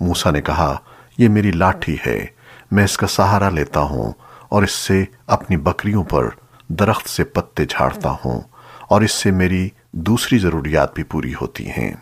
موسیٰ نے کہا، یہ میری لاٹھی ہے، میں اس کا سہارا لیتا ہوں اور اس سے اپنی بکریوں پر درخت سے پتے جھاڑتا ہوں اور اس سے میری دوسری ضروریات بھی پوری ہوتی ہیں۔